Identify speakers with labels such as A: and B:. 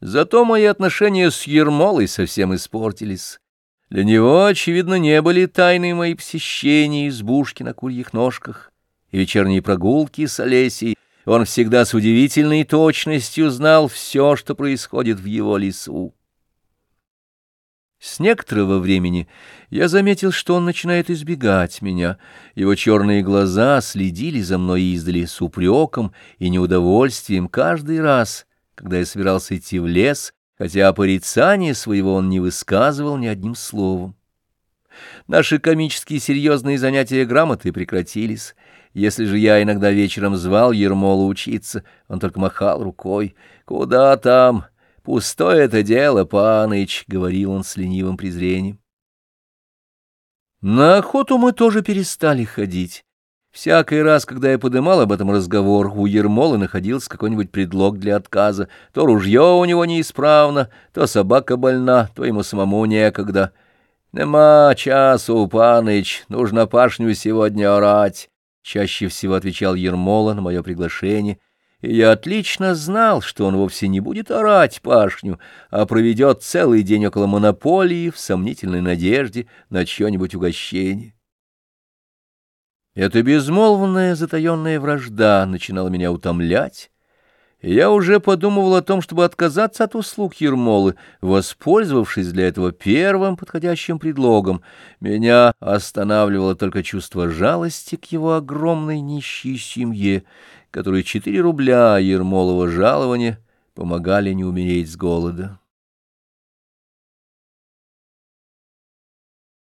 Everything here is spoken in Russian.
A: Зато мои отношения с Ермолой совсем испортились. Для него, очевидно, не были тайны мои посещения избушки на курьих ножках и вечерние прогулки с Олесей. Он всегда с удивительной точностью знал все, что происходит в его лесу. С некоторого времени я заметил, что он начинает избегать меня. Его черные глаза следили за мной издали с упреком и неудовольствием каждый раз, когда я собирался идти в лес, хотя порицания своего он не высказывал ни одним словом. Наши комические серьезные занятия грамотой прекратились. Если же я иногда вечером звал Ермолу учиться, он только махал рукой. «Куда там? Пустое это дело, паныч», — говорил он с ленивым презрением. На охоту мы тоже перестали ходить. Всякий раз, когда я подымал об этом разговор, у Ермолы находился какой-нибудь предлог для отказа. То ружье у него неисправно, то собака больна, то ему самому некогда. «Нема часу, паныч, нужно пашню сегодня орать», — чаще всего отвечал Ермола на мое приглашение. И я отлично знал, что он вовсе не будет орать пашню, а проведет целый день около монополии в сомнительной надежде на чье-нибудь угощение. Эта безмолвная затаенная вражда начинала меня утомлять, и я уже подумывал о том, чтобы отказаться от услуг Ермолы, воспользовавшись для этого первым подходящим предлогом. Меня останавливало только чувство жалости к его огромной нищей семье, которой четыре рубля Ермолова жалования помогали не умереть с голода.